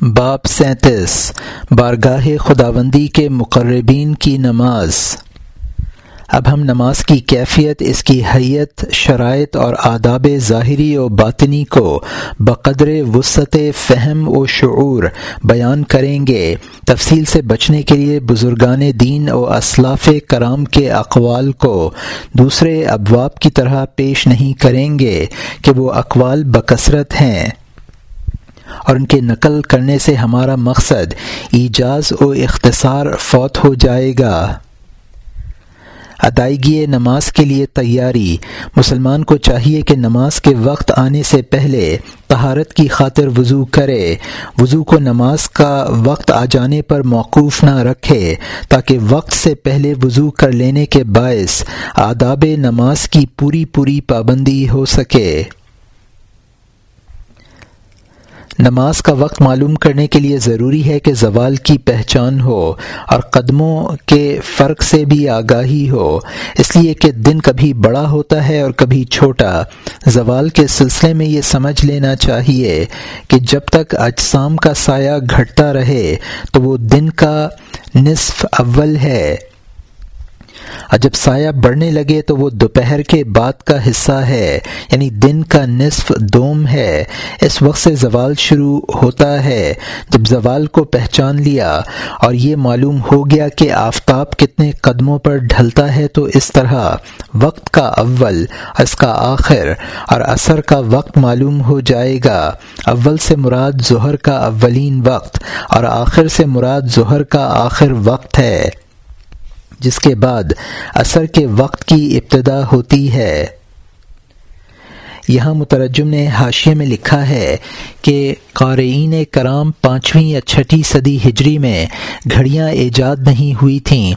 باپ سینتیس، بارگاہ خداوندی کے مقربین کی نماز۔ اب ہم نماز کی کیفیت، اس کی حیت، شرائط اور آداب ظاہری و باطنی کو بقدر وسعت فہم و شعور بیان کریں گے۔ تفصیل سے بچنے کے لیے بزرگان دین و اسلاف کرام کے اقوال کو دوسرے ابواب کی طرح پیش نہیں کریں گے کہ وہ اقوال بکثرت ہیں۔ اور ان کے نقل کرنے سے ہمارا مقصد ایجاز و اختصار فوت ہو جائے گا۔ ادائیگی نماز کے لیے تیاری۔ مسلمان کو چاہیے کہ نماز کے وقت آنے سے پہلے طہارت کی خاطر وضو کرے۔ وضو کو نماز کا وقت آ جانے پر موقوف نہ رکھے تاکہ وقت سے پہلے وضو کر لینے کے باعث آداب نماز کی پوری پوری پابندی ہو سکے۔ نماز کا وقت معلوم کرنے کے لیے ضروری ہے کہ زوال کی پہچان ہو اور قدموں کے فرق سے بھی آگاہی ہو۔ اس لیے کہ دن کبھی بڑا ہوتا ہے اور کبھی چھوٹا۔ زوال کے سلسلے میں یہ سمجھ لینا چاہیے کہ جب تک اجسام کا سایہ گھٹتا رہے تو وہ دن کا نصف اول ہے۔ اور جب سایہ بڑھنے لگے تو وہ دوپہر کے بعد کا حصہ ہے یعنی دن کا نصف دوم ہے۔ اس وقت سے زوال شروع ہوتا ہے۔ جب زوال کو پہچان لیا اور یہ معلوم ہو گیا کہ آفتاب کتنے قدموں پر ڈھلتا ہے تو اس طرح وقت کا اول اس کا آخر اور اثر کا وقت معلوم ہو جائے گا۔ اول سے مراد ظہر کا اولین وقت اور آخر سے مراد ظہر کا آخر وقت ہے۔ جس کے بعد اثر کے وقت کی ابتدا ہوتی ہے۔ یہاں مترجم نے حاشیے میں لکھا ہے کہ قارئین کرام پانچویں یا چھٹی صدی ہجری میں گھڑیاں ایجاد نہیں ہوئی تھیں۔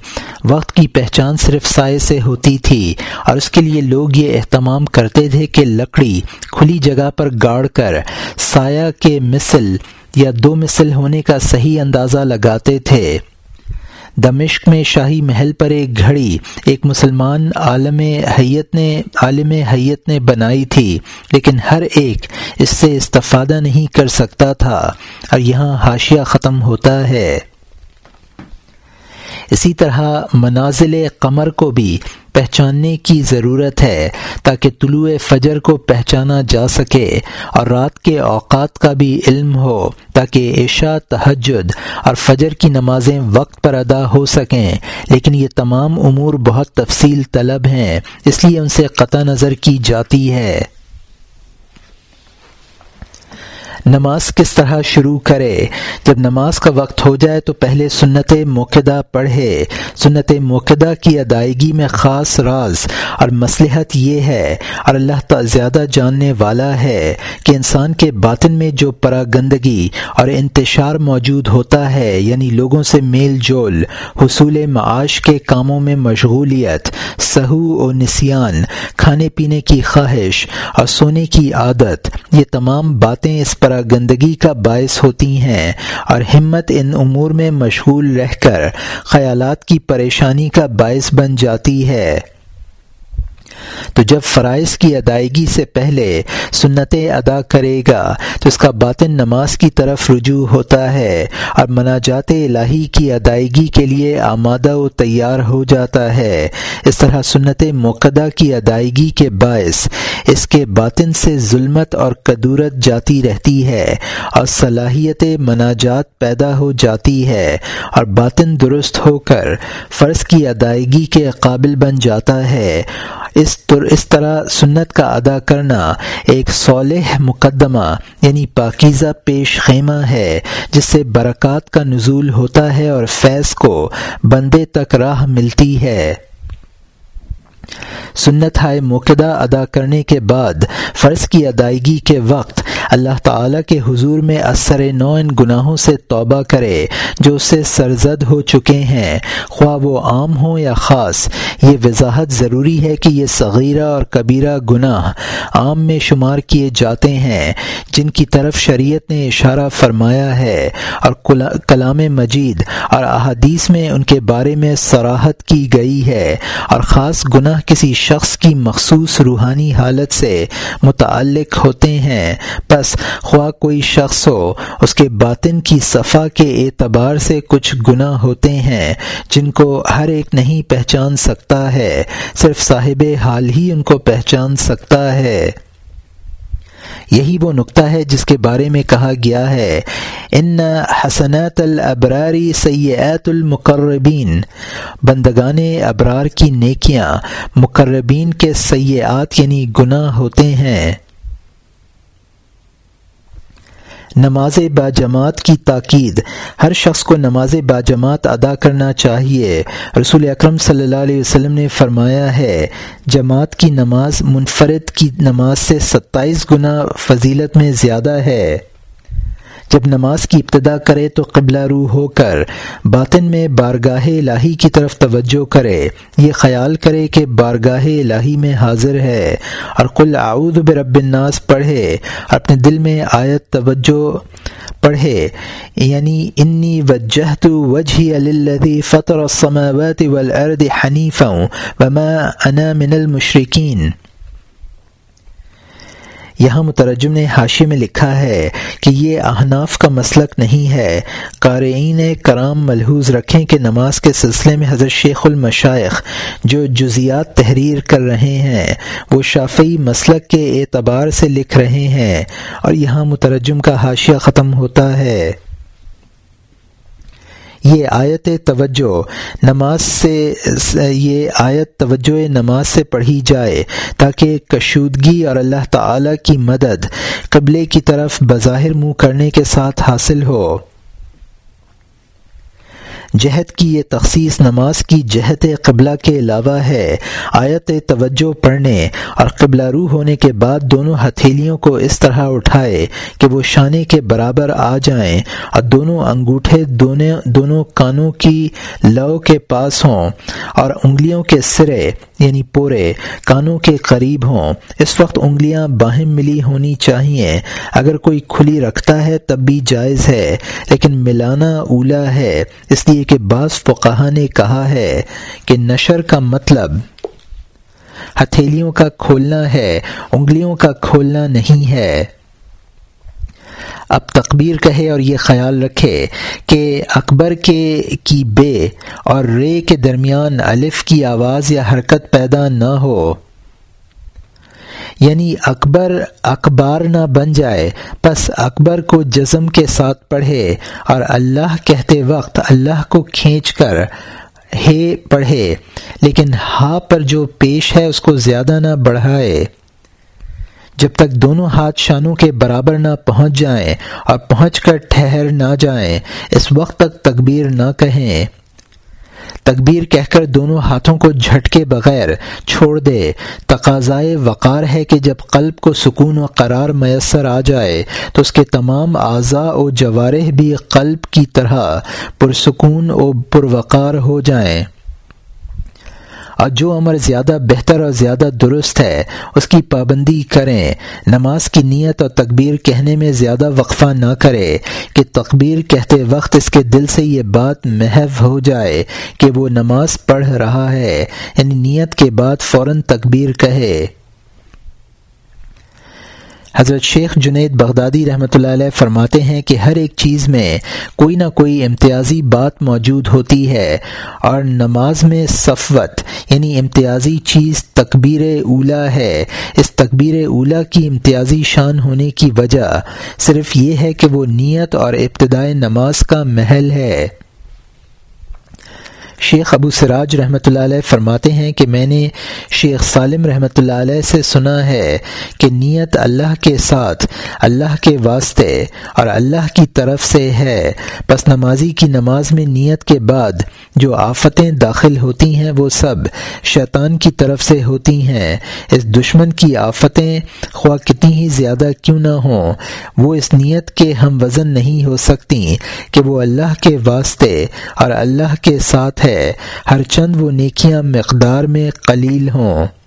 وقت کی پہچان صرف سائے سے ہوتی تھی اور اس کے لیے لوگ یہ اہتمام کرتے تھے کہ لکڑی کھلی جگہ پر گاڑ کر سایہ کے مثل یا دو مثل ہونے کا صحیح اندازہ لگاتے تھے۔ دمشق میں شاہی محل پر ایک گھڑی ایک مسلمان عالم حیت نے، عالم حیت نے بنائی تھی، لیکن ہر ایک اس سے استفادہ نہیں کر سکتا تھا۔ اور یہاں حاشیہ ختم ہوتا ہے۔ اسی طرح منازل قمر کو بھی پہچاننے کی ضرورت ہے تاکہ طلوع فجر کو پہچانا جا سکے اور رات کے اوقات کا بھی علم ہو تاکہ عشاء، تہجد اور فجر کی نمازیں وقت پر ادا ہو سکیں۔ لیکن یہ تمام امور بہت تفصیل طلب ہیں، اس لیے ان سے قطع نظر کی جاتی ہے۔ نماز کس طرح شروع کرے؟ جب نماز کا وقت ہو جائے تو پہلے سنت موقع پڑھے۔ سنت موقع کی ادائیگی میں خاص راز۔ اور مصلحت یہ ہے، اور اللہ تعالی زیادہ جاننے والا ہے، کہ انسان کے باطن میں جو پراگندگی اور انتشار موجود ہوتا ہے یعنی لوگوں سے میل جول، حصول معاش کے کاموں میں مشغولیت، سہو و نسیان، کھانے پینے کی خواہش اور سونے کی عادت، یہ تمام باتیں اس پر گندگی کا باعث ہوتی ہیں اور ہمت ان امور میں مشغول رہ کر خیالات کی پریشانی کا باعث بن جاتی ہے۔ تو جب فرائض کی ادائیگی سے پہلے سنتیں ادا کرے گا، تو اس کا باطن نماز کی طرف رجوع ہوتا ہے اور مناجات الہی کی ادائیگی کے لیے آمادہ و تیار ہو جاتا ہے۔ اس طرح سنت موقع کی ادائیگی کے باعث اس کے باطن سے ظلمت اور قدورت جاتی رہتی ہے اور صلاحیت مناجات پیدا ہو جاتی ہے اور باطن درست ہو کر فرض کی ادائیگی کے قابل بن جاتا ہے۔ اس اس طرح سنت کا ادا کرنا ایک صالح مقدمہ یعنی پاکیزہ پیش خیمہ ہے، جس سے برکات کا نزول ہوتا ہے اور فیض کو بندے تک راہ ملتی ہے۔ سنت ہائے موقع ادا کرنے کے بعد، فرض کی ادائیگی کے وقت اللہ تعالیٰ کے حضور میں اثر نو ان گناہوں سے توبہ کرے جو اس سے سرزد ہو چکے ہیں۔ خواہ وہ عام ہوں یا خاص، یہ وضاحت ضروری ہے کہ یہ صغیرہ اور کبیرہ گناہ عام میں شمار کیے جاتے ہیں، جن کی طرف شریعت نے اشارہ فرمایا ہے اور کلام مجید اور احادیث میں ان کے بارے میں سراحت کی گئی ہے۔ اور خاص گناہ کسی شخص کی مخصوص روحانی حالت سے متعلق ہوتے ہیں، پر پس خواہ کوئی شخص ہو، اس کے باطن کی صفا کے اعتبار سے کچھ گناہ ہوتے ہیں، جن کو ہر ایک نہیں پہچان سکتا ہے، صرف صاحب حال ہی ان کو پہچان سکتا ہے۔ یہی وہ نقطہ ہے جس کے بارے میں کہا گیا ہے۔ ان حسنات الابراری سیئات المقربین، بندگان ابرار کی نیکیاں مقربین کے سیئات یعنی گناہ ہوتے ہیں۔ نماز با جماعت کی تاکید۔ ہر شخص کو نماز با جماعت ادا کرنا چاہیے۔ رسول اکرم صلی اللہ علیہ وسلم نے فرمایا ہے، جماعت کی نماز منفرد کی نماز سے ستائیس گنا فضیلت میں زیادہ ہے۔ جب نماز کی ابتدا کرے تو قبلہ روح ہو کر، باطن میں بارگاہ الہی کی طرف توجہ کرے۔ یہ خیال کرے کہ بارگاہ الہی میں حاضر ہے اور قل اعوذ برب الناس پڑھے، اپنے دل میں آیت توجہ پڑھے۔ یعنی انی وجہت وجہی الذی فطر السماوات والارض حنیفا وما انا من المشرکین۔ یہاں مترجم نے حاشی میں لکھا ہے کہ یہ احناف کا مسلک نہیں ہے۔ قارئین کرام ملحوظ رکھیں کہ نماز کے سلسلے میں حضرت شیخ المشائق جو جزیات تحریر کر رہے ہیں، وہ شافعی مسلک کے اعتبار سے لکھ رہے ہیں اور یہاں مترجم کا حاشیہ ختم ہوتا ہے۔ یہ آیت توجہ نماز سے، یہ آیت توجہ نماز سے پڑھی جائے تاکہ کشودگی اور اللہ تعالی کی مدد قبلے کی طرف بظاہر منہ کرنے کے ساتھ حاصل ہو۔ جہت کی یہ تخصیص نماز کی جہت قبلہ کے علاوہ ہے۔ آیت توجہ پڑھنے اور قبلہ روح ہونے کے بعد دونوں ہتھیلیوں کو اس طرح اٹھائے کہ وہ شانے کے برابر آ جائیں اور دونوں انگوٹھے دونوں دونوں کانوں کی لو کے پاس ہوں اور انگلیوں کے سرے یعنی پورے کانوں کے قریب ہوں۔ اس وقت انگلیاں باہم ملی ہونی چاہیے۔ اگر کوئی کھلی رکھتا ہے تب بھی جائز ہے، لیکن ملانا اولا ہے۔ اس لیے کہ بعض فقہ نے کہا ہے کہ نشر کا مطلب ہتھیلیوں کا کھولنا ہے، انگلیوں کا کھولنا نہیں ہے۔ اب تقبیر کہے اور یہ خیال رکھے کہ اکبر کے کی بے اور رے کے درمیان الف کی آواز یا حرکت پیدا نہ ہو۔ یعنی اکبر اکبار نہ بن جائے، پس اکبر کو جزم کے ساتھ پڑھے اور اللہ کہتے وقت اللہ کو کھینچ کر ہے پڑھے، لیکن ہا پر جو پیش ہے اس کو زیادہ نہ بڑھائے۔ جب تک دونوں ہاتھ شانوں کے برابر نہ پہنچ جائیں اور پہنچ کر ٹھہر نہ جائیں، اس وقت تک تکبیر نہ کہیں۔ تکبیر کہہ کر دونوں ہاتھوں کو جھٹکے بغیر چھوڑ دے۔ تقاضائے وقار ہے کہ جب قلب کو سکون و قرار میسر آ جائے، تو اس کے تمام اعضاء و جوارح بھی قلب کی طرح پرسکون و پروقار ہو جائیں۔ اور جو عمر زیادہ بہتر اور زیادہ درست ہے، اس کی پابندی کریں۔ نماز کی نیت اور تکبیر کہنے میں زیادہ وقفہ نہ کرے۔ کہ تکبیر کہتے وقت اس کے دل سے یہ بات محو ہو جائے کہ وہ نماز پڑھ رہا ہے یعنی نیت کے بعد فوراً تکبیر کہے۔ حضرت شیخ جنید بغدادی رحمۃ اللہ علیہ فرماتے ہیں کہ ہر ایک چیز میں کوئی نہ کوئی امتیازی بات موجود ہوتی ہے اور نماز میں صفوت یعنی امتیازی چیز تکبیر اولا ہے۔ اس تکبیر اولا کی امتیازی شان ہونے کی وجہ صرف یہ ہے کہ وہ نیت اور ابتدائے نماز کا محل ہے۔ شیخ ابو سراج رحمۃ اللہ علیہ فرماتے ہیں کہ میں نے شیخ سالم رحمۃ اللہ علیہ سے سنا ہے کہ نیت اللہ کے ساتھ اللہ کے واسطے اور اللہ کی طرف سے ہے۔ پس نمازی کی نماز میں نیت کے بعد جو آفتیں داخل ہوتی ہیں وہ سب شیطان کی طرف سے ہوتی ہیں۔ اس دشمن کی آفتیں خواہ کتنی ہی زیادہ کیوں نہ ہوں، وہ اس نیت کے ہم وزن نہیں ہو سکتی کہ وہ اللہ کے واسطے اور اللہ کے ساتھ ہے۔ ہے۔ ہر چند وہ نیکیاں مقدار میں قلیل ہوں۔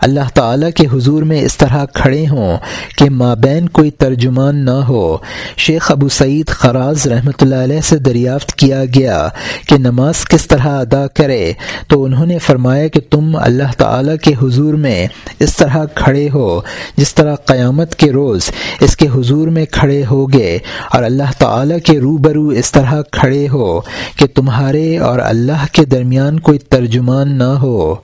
اللہ تعالیٰ کے حضور میں اس طرح کھڑے ہوں کہ مابین کوئی ترجمان نہ ہو۔ شیخ ابو سعید خراز رحمۃ اللہ علیہ سے دریافت کیا گیا کہ نماز کس طرح ادا کرے تو انہوں نے فرمایا کہ تم اللہ تعالیٰ کے حضور میں اس طرح کھڑے ہو جس طرح قیامت کے روز اس کے حضور میں کھڑے ہوگے اور اللہ تعالیٰ کے روبرو اس طرح کھڑے ہو کہ تمہارے اور اللہ کے درمیان کوئی ترجمان نہ ہو۔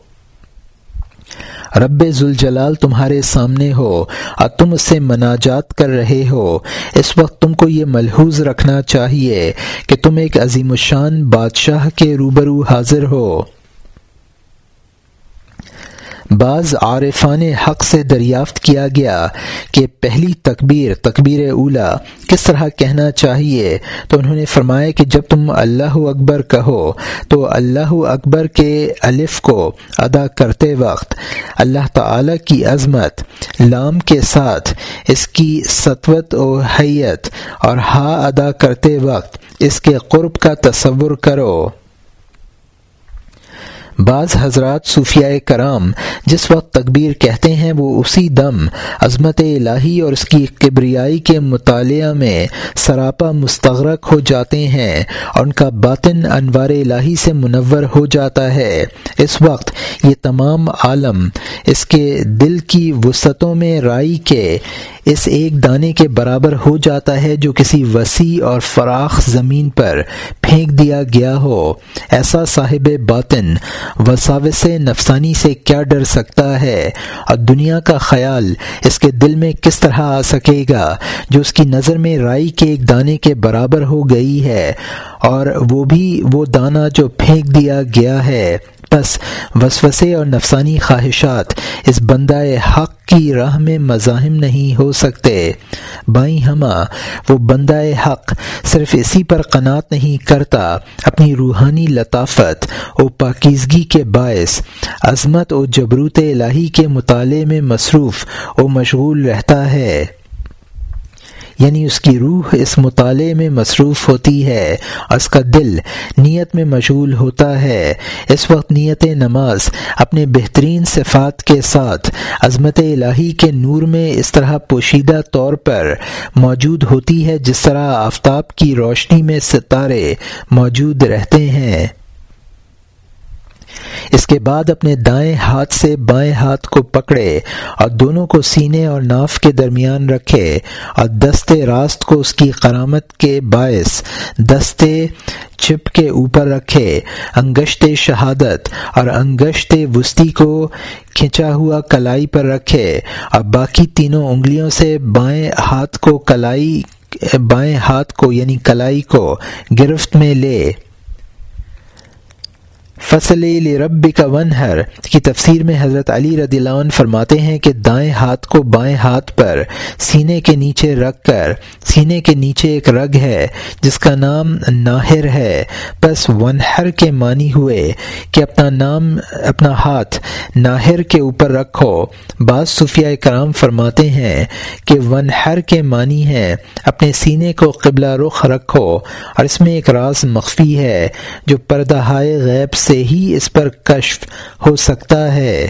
رب ذوالجلال تمہارے سامنے ہو اور تم اس سے مناجات کر رہے ہو۔ اس وقت تم کو یہ ملحوظ رکھنا چاہیے کہ تم ایک عظیم الشان بادشاہ کے روبرو حاضر ہو۔ بعض عارفان حق سے دریافت کیا گیا کہ پہلی تکبیر تکبیر اولا کس طرح کہنا چاہیے؟ تو انہوں نے فرمایا کہ جب تم اللہ اکبر کہو تو اللہ اکبر کے الف کو ادا کرتے وقت اللہ تعالی کی عظمت، لام کے ساتھ اس کی سطوت و حیت اور ہا ادا کرتے وقت اس کے قرب کا تصور کرو۔ بعض حضرات صوفیاء کرام جس وقت تکبیر کہتے ہیں وہ اسی دم عظمت الہی اور اس کی کبریائی کے مطالعہ میں سراپا مستغرق ہو جاتے ہیں اور ان کا باطن انوار الہی سے منور ہو جاتا ہے۔ اس وقت یہ تمام عالم اس کے دل کی وسعتوں میں رائی کے اس ایک دانے کے برابر ہو جاتا ہے جو کسی وسیع اور فراخ زمین پر پھینک دیا گیا ہو۔ ایسا صاحب باطن وساوس نفسانی سے کیا ڈر سکتا ہے؟ اور دنیا کا خیال اس کے دل میں کس طرح آ سکے گا جو اس کی نظر میں رائی کے ایک دانے کے برابر ہو گئی ہے؟ اور وہ بھی وہ دانہ جو پھینک دیا گیا ہے۔ بس وسوسے اور نفسانی خواہشات، اس بندہ حق کی راہ میں مزاحم نہیں ہو سکتے۔ بائیں ہما، وہ بندہ حق صرف اسی پر قناط نہیں کرتا، اپنی روحانی لطافت و پاکیزگی کے باعث، عظمت و جبروت الہی کے مطالعے میں مصروف و مشغول رہتا ہے۔ یعنی اس کی روح اس مطالعے میں مصروف ہوتی ہے اور اس کا دل نیت میں مشغول ہوتا ہے۔ اس وقت نیت نماز اپنے بہترین صفات کے ساتھ عظمت الہی کے نور میں اس طرح پوشیدہ طور پر موجود ہوتی ہے جس طرح آفتاب کی روشنی میں ستارے موجود رہتے ہیں۔ اس کے بعد اپنے دائیں ہاتھ سے بائیں ہاتھ کو پکڑے اور دونوں کو سینے اور ناف کے درمیان رکھے اور دستے راست کو اس کی قرامت کے باعث دستے چپ کے اوپر رکھے، انگشت شہادت اور انگشت وسطی کو کھنچا ہوا کلائی پر رکھے اور باقی تینوں انگلیوں سے بائیں ہاتھ کو کلائی، بائیں ہاتھ کو یعنی کلائی کو گرفت میں لے۔ فصل رب کا ونہر کی تفسیر میں حضرت علی رضی اللہ عنہ فرماتے ہیں کہ دائیں ہاتھ کو بائیں ہاتھ پر سینے کے نیچے رکھ کر، سینے کے نیچے ایک رگ ہے جس کا نام ناہر ہے۔ بس ونہر کے معنی ہوئے کہ اپنا نام، اپنا ہاتھ ناہر کے اوپر رکھو۔ بعض صوفیہ کرام فرماتے ہیں کہ ونہر کے معنی ہے اپنے سینے کو قبلہ رخ رکھو، اور اس میں ایک راز مخفی ہے جو پردہ غیب سے ہی اس پر کشف ہو سکتا ہے۔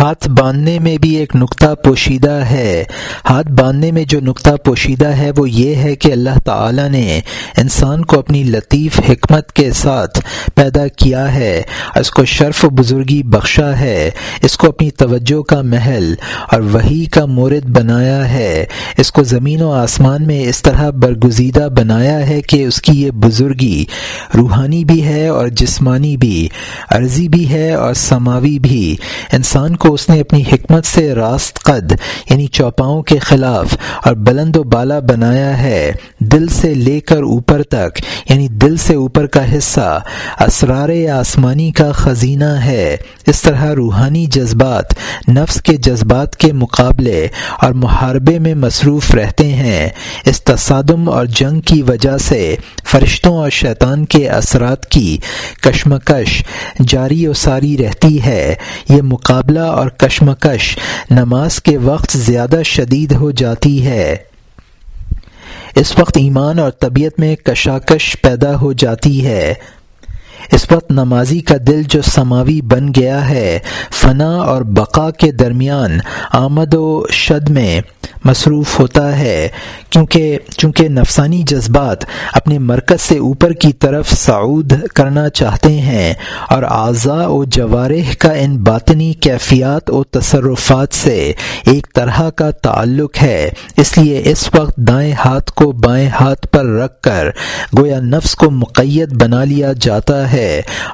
ہاتھ باندھنے میں بھی ایک نقطہ پوشیدہ ہے۔ ہاتھ باندھنے میں جو نقطہ پوشیدہ ہے وہ یہ ہے کہ اللہ تعالی نے انسان کو اپنی لطیف حکمت کے ساتھ پیدا کیا ہے۔ اس کو شرف و بزرگی بخشا ہے۔ اس کو اپنی توجہ کا محل اور وہی کا مورد بنایا ہے۔ اس کو زمین و آسمان میں اس طرح برگزیدہ بنایا ہے کہ اس کی یہ بزرگی روحانی بھی ہے اور جسمانی بھی، عرضی بھی ہے اور سماوی بھی۔ انسان کو اس نے اپنی حکمت سے راست قد یعنی چوپاؤں کے خلاف اور بلند و بالا بنایا ہے دل سے لے کر اوپر تک یعنی دل سے اوپر کا حصہ، اسرار آسمانی کا خزینہ ہے۔ اس طرح روحانی جذبات نفس کے جذبات کے مقابلے اور محاربے میں مصروف رہتے ہیں۔ اس تصادم اور جنگ کی وجہ سے فرشتوں اور شیطان کے اثرات کی کشمکش جاری و ساری رہتی ہے۔ یہ مقابلہ اور کشمکش نماز کے وقت زیادہ شدید ہو جاتی ہے۔ اس وقت ایمان اور طبیعت میں کشاکش پیدا ہو جاتی ہے۔ اس وقت نمازی کا دل جو سماوی بن گیا ہے، فنا اور بقا کے درمیان آمد و شد میں مصروف ہوتا ہے، کیونکہ چونکہ نفسانی جذبات اپنے مرکز سے اوپر کی طرف سعود کرنا چاہتے ہیں اور اعضاء و جوارح کا ان باطنی کیفیات و تصرفات سے ایک طرح کا تعلق ہے۔ اس لیے اس وقت دائیں ہاتھ کو بائیں ہاتھ پر رکھ کر گویا نفس کو مقید بنا لیا جاتا ہے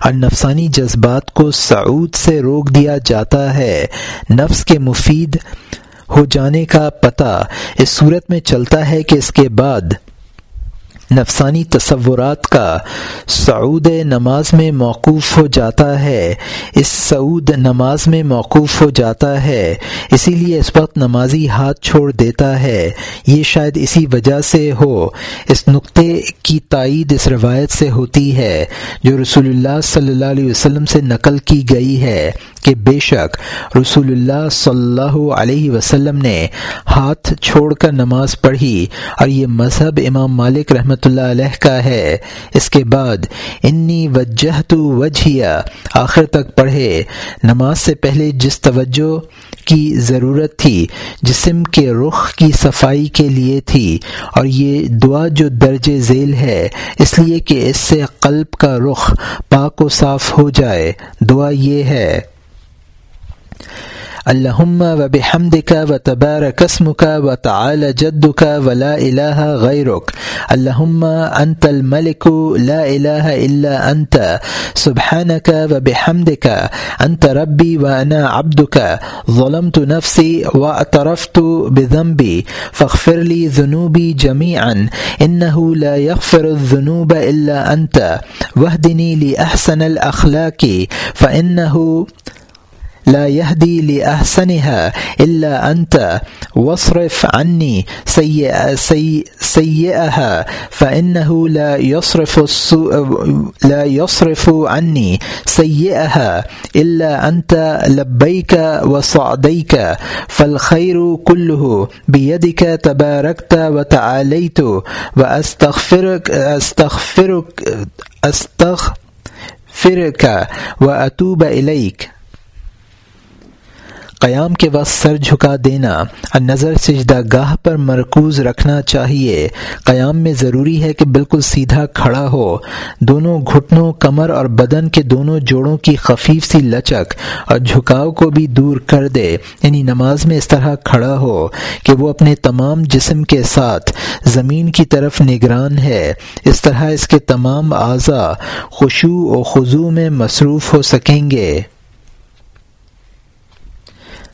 اور نفسانی جذبات کو سعود سے روک دیا جاتا ہے۔ نفس کے مفید ہو جانے کا پتہ اس صورت میں چلتا ہے کہ اس کے بعد نفسانی تصورات کا سعود نماز میں موقوف ہو جاتا ہے۔ اس سعود نماز میں موقوف ہو جاتا ہے، اسی لیے اس وقت نمازی ہاتھ چھوڑ دیتا ہے۔ یہ شاید اسی وجہ سے ہو۔ اس نقطے کی تائید اس روایت سے ہوتی ہے، جو رسول اللہ صلی اللہ علیہ وسلم سے نقل کی گئی ہے۔ کہ بے شک رسول اللہ صلی اللہ علیہ وسلم نے ہاتھ چھوڑ کر نماز پڑھی اور یہ مذہب امام مالک رحمۃ اللہ علیہ کا ہے۔ اس کے بعد انی وجہ تو وجہ آخر تک پڑھے۔ نماز سے پہلے جس توجہ کی ضرورت تھی، جسم کے رخ کی صفائی کے لیے تھی۔ اور یہ دعا جو درج ذیل ہے، اس لیے کہ اس سے قلب کا رخ پاک و صاف ہو جائے۔ دعا یہ ہے۔ اللهم وبحمدك وتبارك اسمك وتعالى جدك ولا إله غيرك اللهم أنت الملك لا إله إلا أنت سبحانك وبحمدك أنت ربي وأنا عبدك ظلمت نفسي واعترفت بذنبي فاغفر لي ذنوبي جميعا إنه لا يغفر الذنوب إلا أنت واهدني لأحسن الأخلاق فإنه لا يهدي لأحسنها إلا أنت، واصرف عني سيئ سيئ، سيئها، فإنه لا يصرف السوء، لا يصرف عني سيئها إلا أنت، لبيك وصعديك، فالخير كله بيدك تباركت وتعاليت، وأستغفرك، أستغفرك أستغفرك وأتوب إليك. قیام کے وقت سر جھکا دینا، اور نظر سجدہ گاہ پر مرکوز رکھنا چاہیے۔ قیام میں ضروری ہے کہ بالکل سیدھا کھڑا ہو۔ دونوں گھٹنوں، کمر اور بدن کے دونوں جوڑوں کی خفیف سی لچک اور جھکاؤ کو بھی دور کر دے۔ یعنی نماز میں اس طرح کھڑا ہو کہ وہ اپنے تمام جسم کے ساتھ زمین کی طرف نگران ہے۔ اس طرح اس کے تمام اعضاء خوشو و خضو میں مصروف ہو سکیں گے۔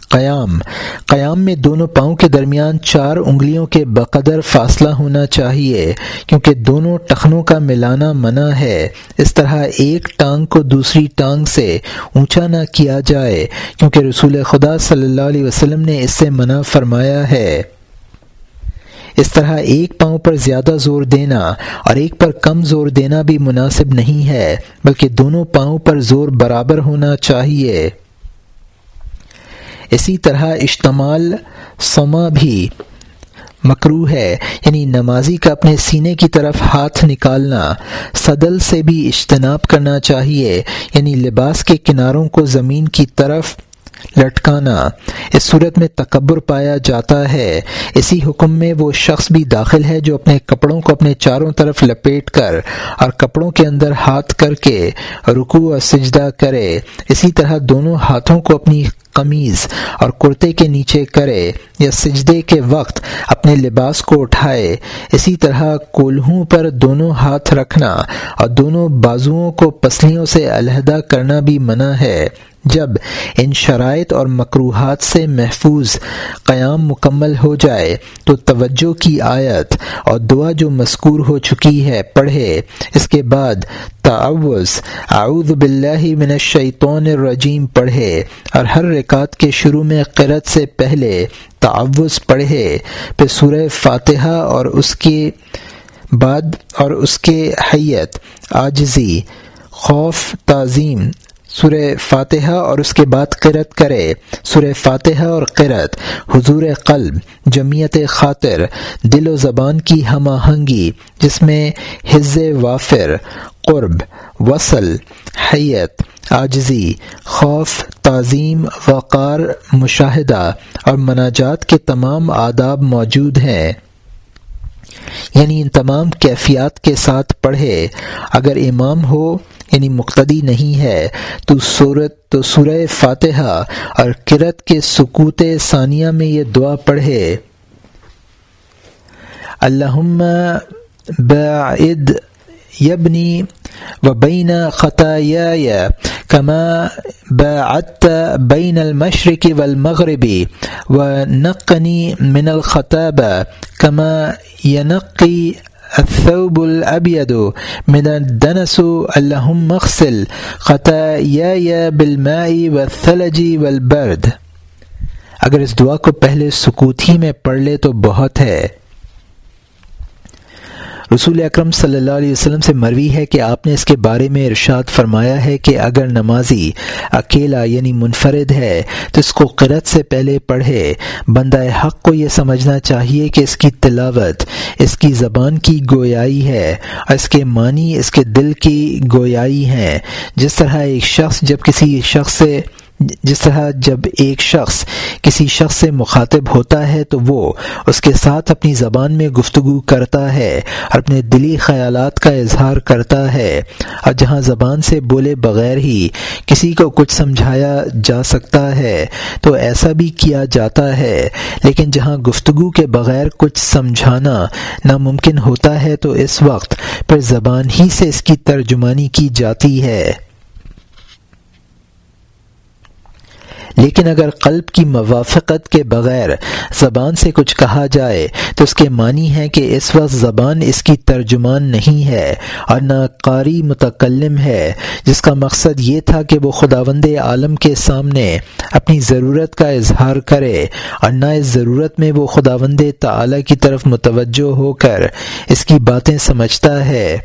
قیام۔ قیام میں دونوں پاؤں کے درمیان چار انگلیوں کے بقدر فاصلہ ہونا چاہیے، کیونکہ دونوں ٹخنوں کا ملانا منع ہے۔ اس طرح ایک ٹانگ کو دوسری ٹانگ سے اونچا نہ کیا جائے، کیونکہ رسول خدا صلی اللہ علیہ وسلم نے اس سے منع فرمایا ہے۔ اس طرح ایک پاؤں پر زیادہ زور دینا اور ایک پر کم زور دینا بھی مناسب نہیں ہے، بلکہ دونوں پاؤں پر زور برابر ہونا چاہیے۔ اسی طرح اشتمال سما بھی مکرو ہے یعنی نمازی کا اپنے سینے کی طرف ہاتھ نکالنا، صدل سے بھی اجتناب کرنا چاہیے یعنی لباس کے کناروں کو زمین کی طرف لٹکانا۔ اس صورت میں تکبر پایا جاتا ہے۔ اسی حکم میں وہ شخص بھی داخل ہے جو اپنے کپڑوں کو اپنے چاروں طرف لپیٹ کر اور کپڑوں کے اندر ہاتھ کر کے رکو اور سجدہ کرے۔ اسی طرح دونوں ہاتھوں کو اپنی قمیض اور کرتے کے نیچے کرے یا سجدے کے وقت اپنے لباس کو اٹھائے۔ اسی طرح کولہوں پر دونوں ہاتھ رکھنا اور دونوں بازوؤں کو پسلیوں سے علیحدہ کرنا بھی منع ہے۔ جب ان شرائط اور مقروحات سے محفوظ قیام مکمل ہو جائے تو توجہ کی آیت اور دعا جو مذکور ہو چکی ہے، پڑھے۔ اس کے بعد تعوض اعوذ باللہ من الشیطان الرجیم، پڑھے۔ اور ہر رکعت کے شروع میں قرت سے پہلے تعوض پڑھے۔ پھر سورہ فاتحہ اور اس کے بعد اور اس کے حیت آجزی خوف، تعظیم۔ سورہ فاتحہ اور اس کے بعد قرت کرے۔ سورہ فاتحہ اور قرت، حضور قلب، جمعیت خاطر، دل و زبان کی ہم آہنگی جس میں حز وافر، قرب، وصل، حیت آجزی خوف، تعظیم، وقار، مشاہدہ اور مناجات کے تمام آداب موجود ہیں۔ یعنی ان تمام کیفیات کے ساتھ پڑھے۔ اگر امام ہو یعنی مقتدی نہیں ہے، تو صورت تو سورہ فاتحہ اور کرت کے سکوت ثانیہ میں یہ دعا پڑھے۔ اللہم بعد یبنی و بین خطایا کما بعدت بین المشرق والمغربی و نقنی من الخطاب کما ینقی الثوب الابيض من الدنس، اللهم اغسل خطاياي بالماء والثلج والبرد۔ اگر اس دعا کو پہلے سکوت ہی میں پڑھ لے تو بہت ہے۔ رسول اکرم صلی اللہ علیہ وسلم سے مروی ہے کہ آپ نے اس کے بارے میں ارشاد فرمایا ہے کہ اگر نمازی اکیلا یعنی منفرد ہے تو اس کو قرت سے پہلے پڑھے۔ بندہ حق کو یہ سمجھنا چاہیے کہ اس کی تلاوت اس کی زبان کی گویائی ہے اور اس کے معنی اس کے دل کی گویائی ہیں۔ جس طرح ایک شخص جب کسی شخص سے جس طرح جب ایک شخص کسی شخص سے مخاطب ہوتا ہے تو وہ اس کے ساتھ اپنی زبان میں گفتگو کرتا ہے اور اپنے دلی خیالات کا اظہار کرتا ہے اور جہاں زبان سے بولے بغیر ہی کسی کو کچھ سمجھایا جا سکتا ہے تو ایسا بھی کیا جاتا ہے۔ لیکن جہاں گفتگو کے بغیر کچھ سمجھانا ناممکن ہوتا ہے تو اس وقت پھر زبان ہی سے اس کی ترجمانی کی جاتی ہے۔ لیکن اگر قلب کی موافقت کے بغیر زبان سے کچھ کہا جائے، تو اس کے معنی ہے کہ اس وقت زبان اس کی ترجمان نہیں ہے اور نہ قاری متکلم ہے، جس کا مقصد یہ تھا کہ وہ خداوند عالم کے سامنے اپنی ضرورت کا اظہار کرے اور نہ اس ضرورت میں وہ خداوند تعالی کی طرف متوجہ ہو کر اس کی باتیں سمجھتا ہے۔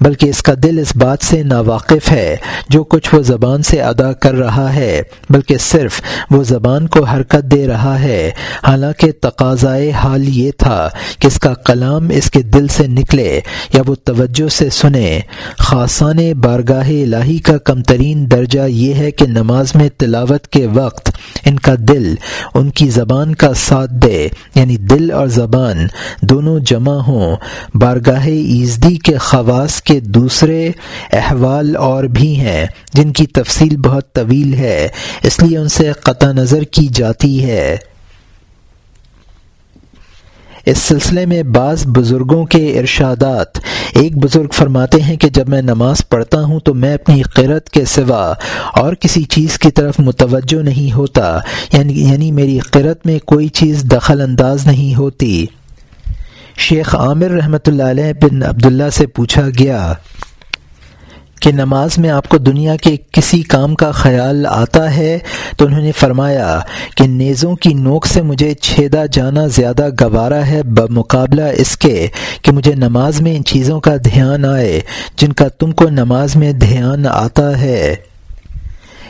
بلکہ اس کا دل اس بات سے ناواقف ہے، جو کچھ وہ زبان سے ادا کر رہا ہے، بلکہ صرف وہ زبان کو حرکت دے رہا ہے۔ حالانکہ تقاضائے حال یہ تھا کہ اس کا کلام اس کے دل سے نکلے یا وہ توجہ سے سنے۔ خاصان بارگاہ الہی کا کم ترین درجہ یہ ہے کہ نماز میں تلاوت کے وقت ان کا دل ان کی زبان کا ساتھ دے یعنی دل اور زبان دونوں جمع ہوں۔ بارگاہ ایزدی کے خواص کے دوسرے احوال اور بھی ہیں، جن کی تفصیل بہت طویل ہے، اس لیے ان سے قطع نظر کی جاتی ہے۔ اس سلسلے میں بعض بزرگوں کے ارشادات۔ ایک بزرگ فرماتے ہیں کہ جب میں نماز پڑھتا ہوں تو میں اپنی قرت کے سوا اور کسی چیز کی طرف متوجہ نہیں ہوتا یعنی یعنی میری قرت میں کوئی چیز دخل انداز نہیں ہوتی۔ شیخ عامر رحمۃ اللہ علیہ بن عبداللہ سے پوچھا گیا کہ نماز میں آپ کو دنیا کے کسی کام کا خیال آتا ہے؟ تو انہوں نے فرمایا کہ نیزوں کی نوک سے مجھے چھیدا جانا زیادہ گوارا ہے، بمقابلہ اس کے کہ مجھے نماز میں ان چیزوں کا دھیان آئے، جن کا تم کو نماز میں دھیان آتا ہے۔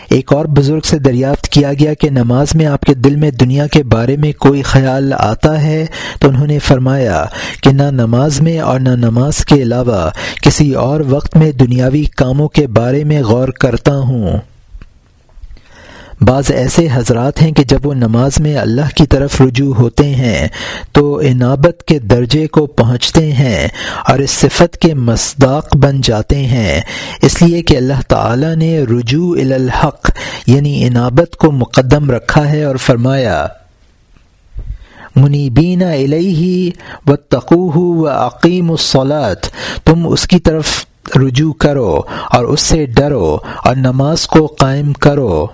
ایک اور بزرگ سے دریافت کیا گیا کہ نماز میں آپ کے دل میں دنیا کے بارے میں کوئی خیال آتا ہے تو انہوں نے فرمایا کہ نہ نماز میں اور نہ نماز کے علاوہ کسی اور وقت میں دنیاوی کاموں کے بارے میں غور کرتا ہوں۔ بعض ایسے حضرات ہیں کہ جب وہ نماز میں اللہ کی طرف رجوع ہوتے ہیں تو انابت کے درجے کو پہنچتے ہیں اور اس صفت کے مصداق بن جاتے ہیں۔ اس لیے کہ اللہ تعالی نے رجوع الحق یعنی انابت کو مقدم رکھا ہے اور فرمایا، منیبین علیہ و تقوہ و عقیم الصلاط تم اس کی طرف رجوع کرو اور اس سے ڈرو اور نماز کو قائم کرو۔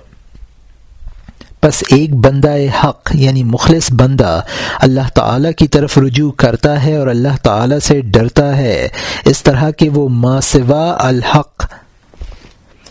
بس ایک بندہ حق یعنی مخلص بندہ اللہ تعالیٰ کی طرف رجوع کرتا ہے اور اللہ تعالیٰ سے ڈرتا ہے۔ اس طرح کہ وہ ما سوا الحق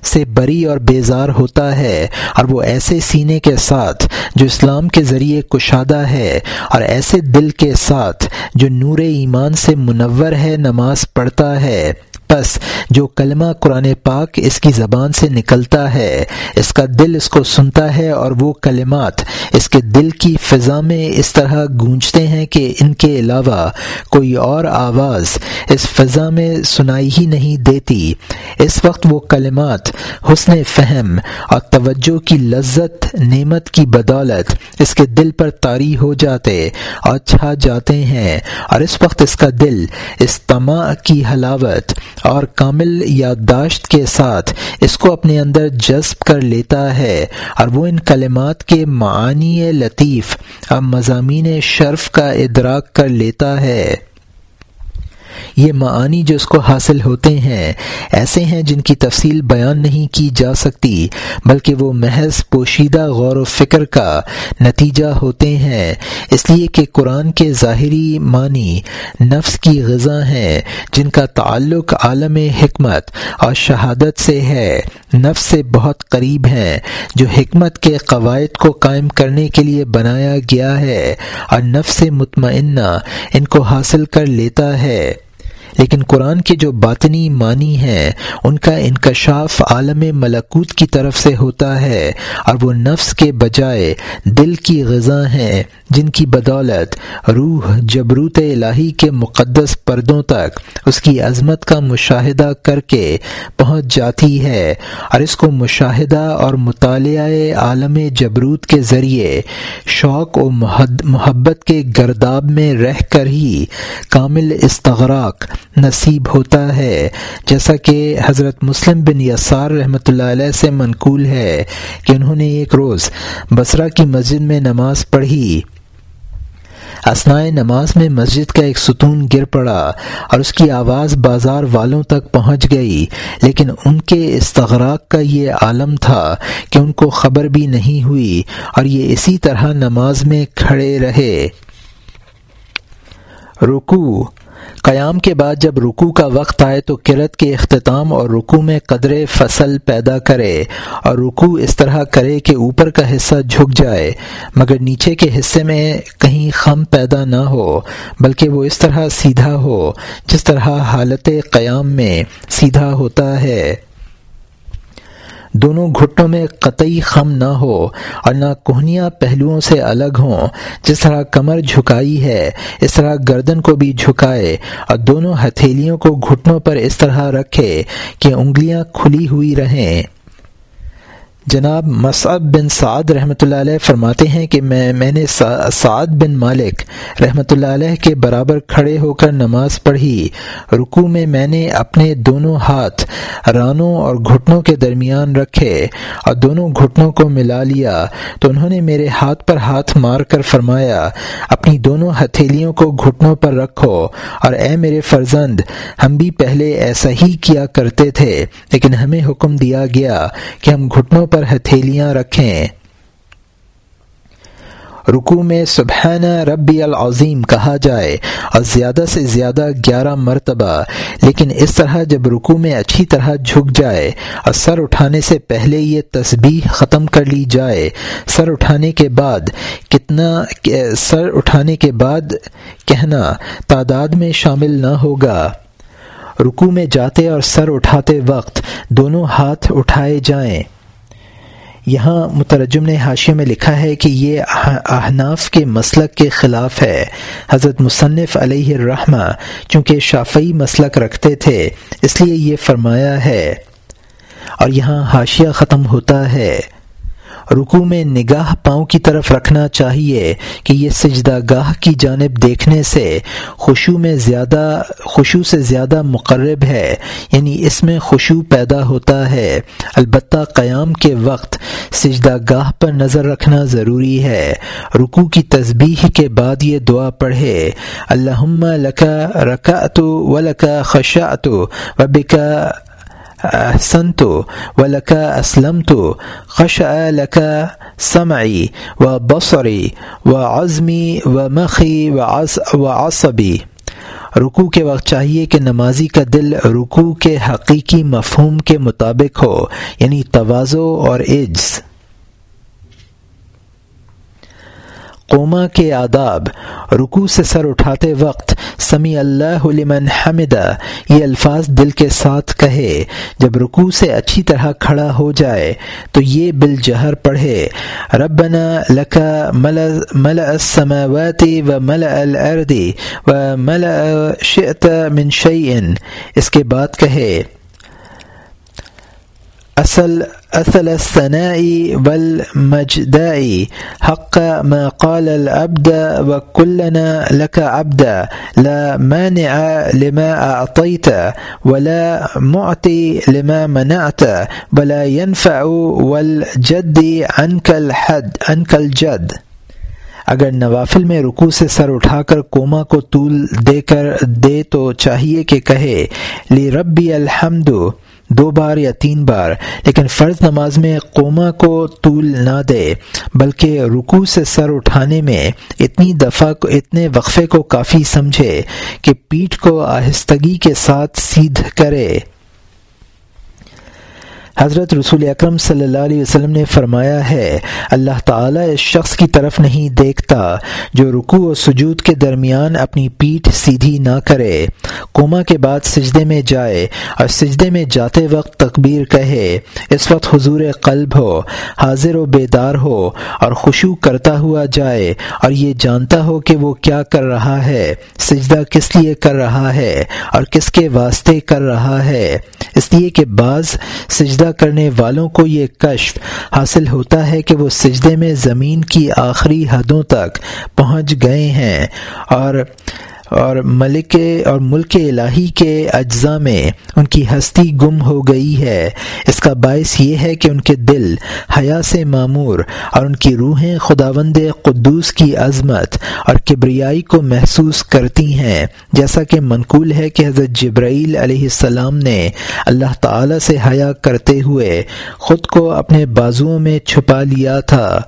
سے بری اور بیزار ہوتا ہے اور وہ ایسے سینے کے ساتھ جو اسلام کے ذریعے کشادہ ہے اور ایسے دل کے ساتھ جو نور ایمان سے منور ہے، نماز پڑھتا ہے۔ پس جو کلمہ قرآن پاک اس کی زبان سے نکلتا ہے، اس کا دل اس کو سنتا ہے اور وہ کلمات اس کے دل کی فضا میں اس طرح گونجتے ہیں کہ ان کے علاوہ کوئی اور آواز اس فضا میں سنائی ہی نہیں دیتی۔ اس وقت وہ کلمات حسن فہم اور توجہ کی لذت، نعمت کی بدولت اس کے دل پر طاری ہو جاتے اور چھا جاتے ہیں۔ اور اس وقت اس کا دل اس تما کی حلاوت اور کامل یادداشت کے ساتھ اس کو اپنے اندر جذب کر لیتا ہے اور وہ ان کلمات کے معانی لطیف اور مضامین شرف کا ادراک کر لیتا ہے۔ یہ معانی جو اس کو حاصل ہوتے ہیں، ایسے ہیں جن کی تفصیل بیان نہیں کی جا سکتی، بلکہ وہ محض پوشیدہ غور و فکر کا نتیجہ ہوتے ہیں۔ اس لیے کہ قرآن کے ظاہری معنی نفس کی غذا ہیں، جن کا تعلق عالم حکمت اور شہادت سے ہے۔ نفس سے بہت قریب ہیں، جو حکمت کے قواعد کو قائم کرنے کے لیے بنایا گیا ہے، اور نفس مطمئنہ ان کو حاصل کر لیتا ہے۔ لیکن قرآن کے جو باطنی معنی ہیں ان کا انکشاف عالم ملکوت کی طرف سے ہوتا ہے، اور وہ نفس کے بجائے دل کی غذا ہیں، جن کی بدولت روح جبروت الہی کے مقدس پردوں تک اس کی عظمت کا مشاہدہ کر کے پہنچ جاتی ہے، اور اس کو مشاہدہ اور مطالعہ عالم جبروت کے ذریعے شوق و محبت کے گرداب میں رہ کر ہی کامل استغراق نصیب ہوتا ہے۔ جیسا کہ حضرت مسلم بن یسار رحمۃ اللہ علیہ سے منقول ہے کہ انہوں نے ایک روز بصرہ کی مسجد میں نماز پڑھی۔ اسنائے نماز میں مسجد کا ایک ستون گر پڑا اور اس کی آواز بازار والوں تک پہنچ گئی، لیکن ان کے استغراق کا یہ عالم تھا کہ ان کو خبر بھی نہیں ہوئی اور یہ اسی طرح نماز میں کھڑے رہے۔ رکو قیام کے بعد جب رکو کا وقت آئے تو کرت کے اختتام اور رکو میں قدر فصل پیدا کرے اور رکو اس طرح کرے کہ اوپر کا حصہ جھک جائے، مگر نیچے کے حصے میں کہیں خم پیدا نہ ہو، بلکہ وہ اس طرح سیدھا ہو، جس طرح حالت قیام میں سیدھا ہوتا ہے۔ دونوں گھٹنوں میں قطعی خم نہ ہو اور نہ کوہنیاں پہلوؤں سے الگ ہوں۔ جس طرح کمر جھکائی ہے، اس طرح گردن کو بھی جھکائے اور دونوں ہتھیلیوں کو گھٹنوں پر اس طرح رکھے کہ انگلیاں کھلی ہوئی رہیں۔ جناب مصعب بن سعد رحمۃ اللہ علیہ فرماتے ہیں کہ میں میں نے سعد بن مالک رحمۃ اللہ علیہ کے برابر کھڑے ہو کر نماز پڑھی۔ رکو میں میں نے اپنے دونوں ہاتھ رانوں اور گھٹنوں کے درمیان رکھے اور دونوں گھٹنوں کو ملا لیا۔ تو انہوں نے میرے ہاتھ پر ہاتھ مار کر فرمایا، اپنی دونوں ہتھیلیوں کو گھٹنوں پر رکھو اور اے میرے فرزند، ہم بھی پہلے ایسا ہی کیا کرتے تھے، لیکن ہمیں حکم دیا گیا کہ ہم گھٹنوں پر ہتھیلیاں رکھیں۔ رکو میں سبحانہ ربی العظیم کہا جائے اور زیادہ سے زیادہ گیارہ مرتبہ، لیکن اس طرح جب رکو میں اچھی طرح جھک جائے اور سر اٹھانے سے پہلے یہ تسبیح ختم کر لی جائے، سر اٹھانے کے بعد کتنا سر اٹھانے کے بعد کہنا تعداد میں شامل نہ ہوگا۔ رکو میں جاتے اور سر اٹھاتے وقت دونوں ہاتھ اٹھائے جائیں۔ یہاں مترجم نے حاشیے میں لکھا ہے کہ یہ احناف کے مسلک کے خلاف ہے۔ حضرت مصنف علیہ الرحمہ چونکہ شافعی مسلک رکھتے تھے، اس لیے یہ فرمایا ہے۔ اور یہاں حاشیہ ختم ہوتا ہے۔ رکو میں نگاہ پاؤں کی طرف رکھنا چاہیے کہ یہ سجدہ گاہ کی جانب دیکھنے سے خوشو میں زیادہ خوشو سے زیادہ مقرب ہے یعنی اس میں خوشو پیدا ہوتا ہے۔ البتہ قیام کے وقت سجدہ گاہ پر نظر رکھنا ضروری ہے۔ رکو کی تسبیح کے بعد یہ دعا پڑھے اللہ لکا رکا تو و لکا خشا تو وبکا احسن تو و لکا اسلم تو خش لکا سمعی و بصری و و مخی و عصبی رکو کے وقت چاہیے کہ نمازی کا دل رکو کے حقیقی مفہوم کے مطابق ہو یعنی توازو اور عجز. قوما کے آداب رکو سے سر اٹھاتے وقت سمی اللہ لمن حمدہ۔ یہ الفاظ دل کے ساتھ کہے، جب رکوع سے اچھی طرح کھڑا ہو جائے، تو یہ بل جہر پڑھے، ربنا لکا مل السماوات و مل الارض و مل شئت من شیئن اس کے بعد کہے اصل اصل الثناء والمجداء. حق ما قال العبد وكلنا لك عبدا لا مانع لما أعطيت ولا معطي لما منعت. ولا ينفع والجد عنك الحد، عنك الجد. اگر نوافل میں رکو سے سر اٹھا کر کوما کو طول دے کر دے تو چاہیے کہ کہے لی ربی الحمد. دو بار یا تین بار، لیکن فرض نماز میں قوما کو طول نہ دے، بلکہ رکو سے سر اٹھانے میں اتنی دفعہ کو، اتنے وقفے کو کافی سمجھے کہ پیٹھ کو آہستگی کے ساتھ سیدھ کرے۔ حضرت رسول اکرم صلی اللہ علیہ وسلم نے فرمایا ہے، اللہ تعالیٰ اس شخص کی طرف نہیں دیکھتا جو رکو و سجود کے درمیان اپنی پیٹھ سیدھی نہ کرے کوما کے بعد سجدے میں جائے اور سجدے میں جاتے وقت تکبیر کہے۔ اس وقت حضور قلب ہو، حاضر و بیدار ہو اور خوشو کرتا ہوا جائے اور یہ جانتا ہو کہ وہ کیا کر رہا ہے، سجدہ کس لیے کر رہا ہے اور کس کے واسطے کر رہا ہے۔ اس لیے کہ بعض سجدہ کرنے والوں کو یہ کشف حاصل ہوتا ہے کہ وہ سجدے میں زمین کی آخری حدوں تک پہنچ گئے ہیں اور اور ملک اور ملک الہی کے اجزاء میں ان کی ہستی گم ہو گئی ہے۔ اس کا باعث یہ ہے کہ ان کے دل حیا سے معمور اور ان کی روحیں خداوند قدوس کی عظمت اور کبریائی کو محسوس کرتی ہیں۔ جیسا کہ منقول ہے کہ حضرت جبرائیل علیہ السلام نے اللہ تعالی سے حیا کرتے ہوئے خود کو اپنے بازوؤں میں چھپا لیا تھا۔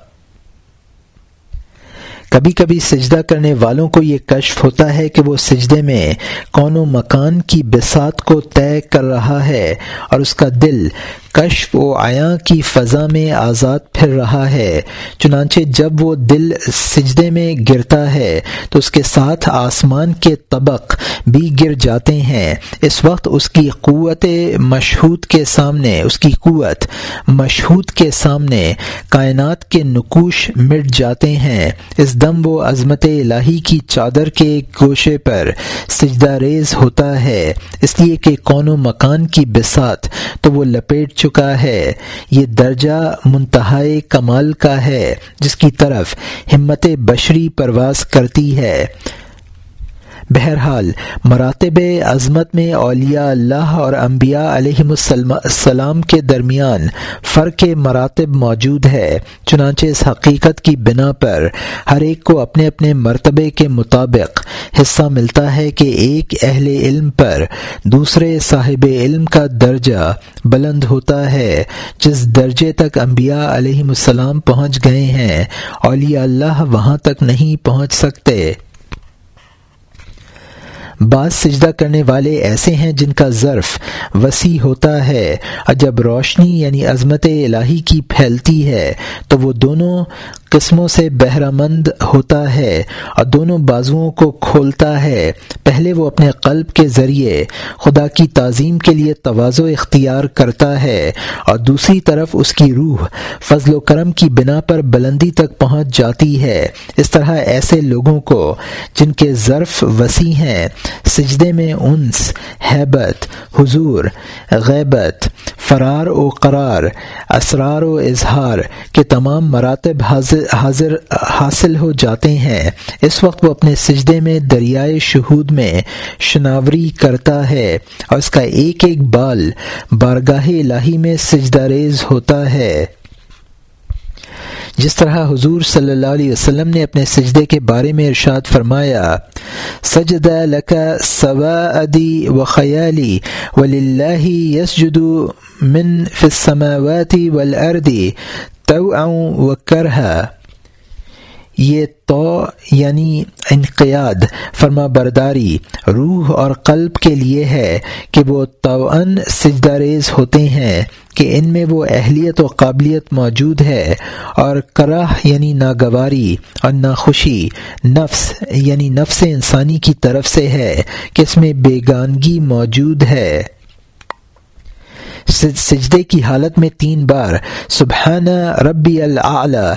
کبھی کبھی سجدہ کرنے والوں کو یہ کشف ہوتا ہے کہ وہ سجدے میں کون و مکان کی بسات کو طے کر رہا ہے اور اس کا دل کشف و آیا کی فضا میں آزاد پھر رہا ہے۔ چنانچہ جب وہ دل سجدے میں گرتا ہے، تو اس کے ساتھ آسمان کے طبق بھی گر جاتے ہیں۔ اس وقت اس کی قوت مشہود کے سامنے، اس کی قوت مشہود کے سامنے کائنات کے نقوش مٹ جاتے ہیں۔ اس دم وہ عظمت الہی کی چادر کے گوشے پر سجدہ ریز ہوتا ہے۔ اس لیے کہ کون و مکان کی بسات تو وہ لپیٹ چکا ہے۔ یہ درجہ منتہائے کمال کا ہے، جس کی طرف ہمت بشری پرواز کرتی ہے۔ بہرحال، مراتب عظمت میں اولیاء اللہ اور انبیاء علیہ السلام کے درمیان فرق مراتب موجود ہے۔ چنانچہ اس حقیقت کی بنا پر ہر ایک کو اپنے اپنے مرتبے کے مطابق حصہ ملتا ہے کہ ایک اہل علم پر دوسرے صاحب علم کا درجہ بلند ہوتا ہے۔ جس درجے تک انبیاء علیہ السلام پہنچ گئے ہیں، اولیاء اللہ وہاں تک نہیں پہنچ سکتے۔ بعض سجدہ کرنے والے ایسے ہیں جن کا ظرف وسیع ہوتا ہے۔ اور جب روشنی یعنی عظمت الہی کی پھیلتی ہے۔ تو وہ دونوں قسموں سے بہرہ مند ہوتا ہے اور دونوں بازوؤں کو کھولتا ہے۔ پہلے وہ اپنے قلب کے ذریعے خدا کی تعظیم کے لیے توازو اختیار کرتا ہے اور دوسری طرف اس کی روح فضل و کرم کی بنا پر بلندی تک پہنچ جاتی ہے۔ اس طرح ایسے لوگوں کو جن کے ظرف وسیع ہیں سجدے میں انس حیبت حضور، غیبت، فرار و قرار، اسرار و اظہار کے تمام مراتب حاضر، حاصل ہو جاتے ہیں۔ اس وقت وہ اپنے سجدے میں دریائے شہود میں شناوری کرتا ہے اور اس کا ایک ایک بال بارگاہ الہی میں سجدہ ریز ہوتا ہے۔ جس طرح حضور صلی اللہ علیہ وسلم نے اپنے سجدے کے بارے میں ارشاد فرمایا، سجد لکا سوا ادی و خیالی وللہ یسجد من السماوات والارض تو و کرہ یہ تو یعنی انقیاد، فرما برداری، روح اور قلب کے لیے ہے کہ وہ توان سجدہ ریز ہوتے ہیں، کہ ان میں وہ اہلیت و قابلیت موجود ہے اور کراہ یعنی ناگواری اور ناخوشی، نفس یعنی نفس انسانی کی طرف سے ہے، کہ اس میں بیگانگی موجود ہے۔ سجدے کی حالت میں تین بار سبحانہ ربی العلی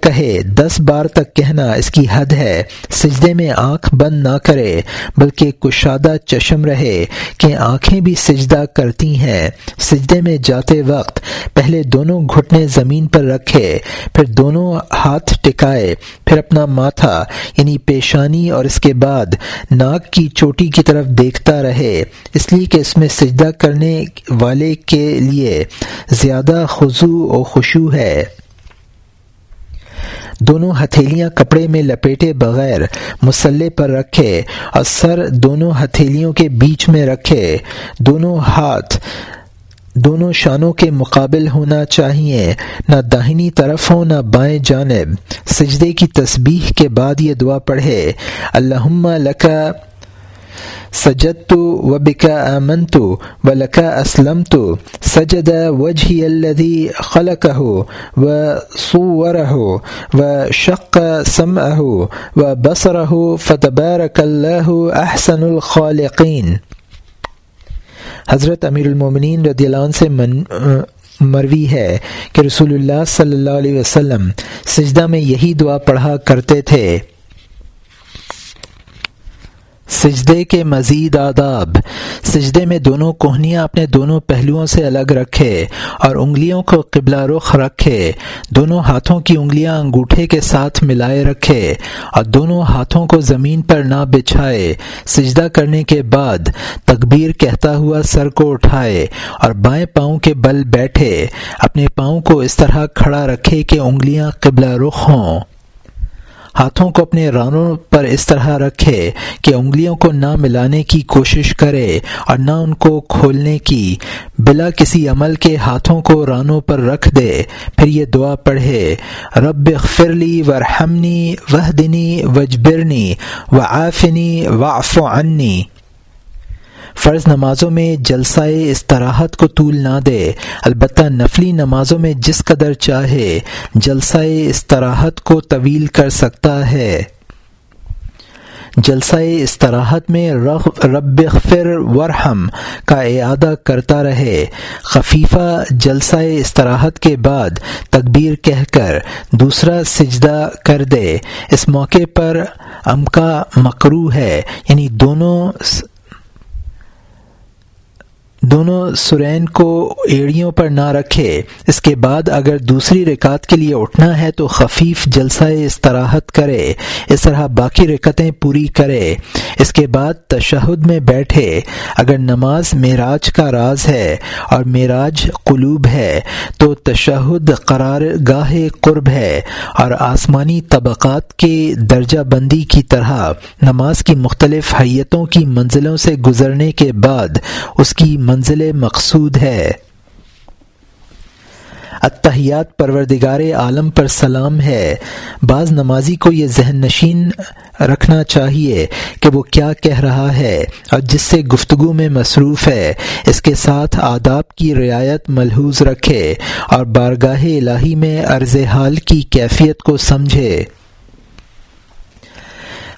کہے دس بار تک کہنا اس کی حد ہے، سجدے میں آنکھ بند نہ کرے، بلکہ کشادہ چشم رہے، کہ آنکھیں بھی سجدہ کرتی ہیں۔ سجدے میں جاتے وقت پہلے دونوں گھٹنے زمین پر رکھے، پھر دونوں ہاتھ ٹکائے، پھر اپنا ماتھا یعنی پیشانی اور اس کے بعد ناک کی چوٹی کی طرف دیکھتا رہے۔ اس لیے کہ اس میں سجدہ کرنے والے کے لیے زیادہ خضو و خوشو ہے۔ دونوں ہتھیلیاں کپڑے میں لپیٹے بغیر مسلح پر رکھے اور سر دونوں ہتھیلیوں کے بیچ میں رکھے۔ دونوں ہاتھ دونوں شانوں کے مقابل ہونا چاہیے، نہ داہنی طرف ہو نہ بائیں جانب۔ سجدے کی تسبیح کے بعد یہ دعا پڑھے اللہ لکا سجد و بکا امن تو و لکا اسلم تو سجد وجہ الدی خلق ہو و سور ہو و شق سم ہو و احسن الخالقین حضرت امیر المومنین رضی اللہ عنہ سے من مروی ہے کہ رسول اللہ صلی اللہ علیہ وسلم سجدہ میں یہی دعا پڑھا کرتے تھے۔ سجدے کے مزید آداب۔ سجدے میں دونوں کوہنیاں اپنے دونوں پہلوؤں سے الگ رکھے اور انگلیوں کو قبلہ رخ رکھے۔ دونوں ہاتھوں کی انگلیاں انگوٹھے کے ساتھ ملائے رکھے اور دونوں ہاتھوں کو زمین پر نہ بچھائے۔ سجدہ کرنے کے بعد تکبیر کہتا ہوا سر کو اٹھائے اور بائیں پاؤں کے بل بیٹھے۔ اپنے پاؤں کو اس طرح کھڑا رکھے کہ انگلیاں قبلہ رخ ہوں۔ ہاتھوں کو اپنے رانوں پر اس طرح رکھے کہ انگلیوں کو نہ ملانے کی کوشش کرے اور نہ ان کو کھولنے کی، بلا کسی عمل کے ہاتھوں کو رانوں پر رکھ دے۔ پھر یہ دعا پڑھے، رب فرلی ورحمنی وحدنی، وجبرنی و آفنی وعف عنی۔ فرض نمازوں میں جلسہ استراحت کو طول نہ دے۔ البتہ نفلی نمازوں میں جس قدر چاہے جلسہ استراحت کو طویل کر سکتا ہے۔ جلسہ استراحت میں رب فر ورحم کا اعادہ کرتا رہے۔ خفیفہ جلسہ استراحت کے بعد تکبیر کہہ کر دوسرا سجدہ کر دے۔ اس موقع پر ام کا مکرو ہے یعنی دونوں دونوں سرین کو ایڑیوں پر نہ رکھے۔ اس کے بعد اگر دوسری رکعت کے لیے اٹھنا ہے تو خفیف جلسہ استراحت کرے۔ اس طرح باقی رکتیں پوری کرے۔ اس کے بعد تشہد میں بیٹھے۔ اگر نماز معراج کا راز ہے اور معراج قلوب ہے، تو تشہد قرار گاہ قرب ہے اور آسمانی طبقات کے درجہ بندی کی طرح۔ نماز کی مختلف حیتوں کی منزلوں سے گزرنے کے بعد اس کی منزل مقصود ہے۔ اتحیات پروردگار عالم پر سلام ہے۔ بعض نمازی کو یہ ذہن نشین رکھنا چاہیے کہ وہ کیا کہہ رہا ہے اور جس سے گفتگو میں مصروف ہے۔ اس کے ساتھ آداب کی رعایت ملحوظ رکھے اور بارگاہ الہی میں عرض حال کی کیفیت کو سمجھے۔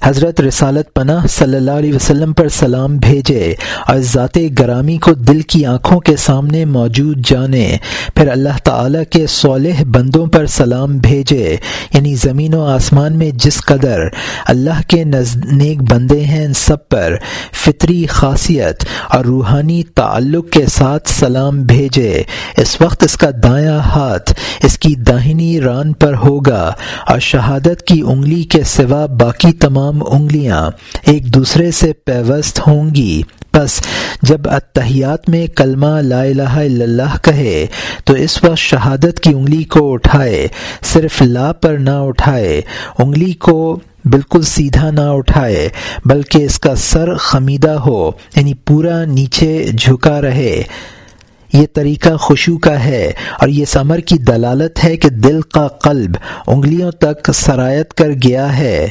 حضرت رسالت پناہ صلی اللہ علیہ وسلم پر سلام بھیجے اور ذات گرامی کو دل کی آنکھوں کے سامنے موجود جانے، پھر اللہ تعالی کے صالح بندوں پر سلام بھیجے یعنی زمین و آسمان میں جس قدر اللہ کے نزدیک بندے ہیں ان سب پر فطری خاصیت اور روحانی تعلق کے ساتھ سلام بھیجے۔ اس وقت اس کا دایاں ہاتھ اس کی داہنی ران پر ہوگا اور شہادت کی انگلی کے سوا باقی تمام انگلیاں ایک دوسرے سے پیوست ہوں گی۔ بس جب اتحیات میں کلمہ لا الہ الا اللہ کہے، تو اس وقت شہادت کی انگلی کو اٹھائے، صرف لا پر نہ اٹھائے، انگلی کو بالکل سیدھا نہ اٹھائے، بلکہ اس کا سر خمیدہ ہو یعنی پورا نیچے جھکا رہے۔ یہ طریقہ خوشو کا ہے اور یہ سمر کی دلالت ہے کہ دل کا قلب انگلیوں تک سرایت کر گیا ہے۔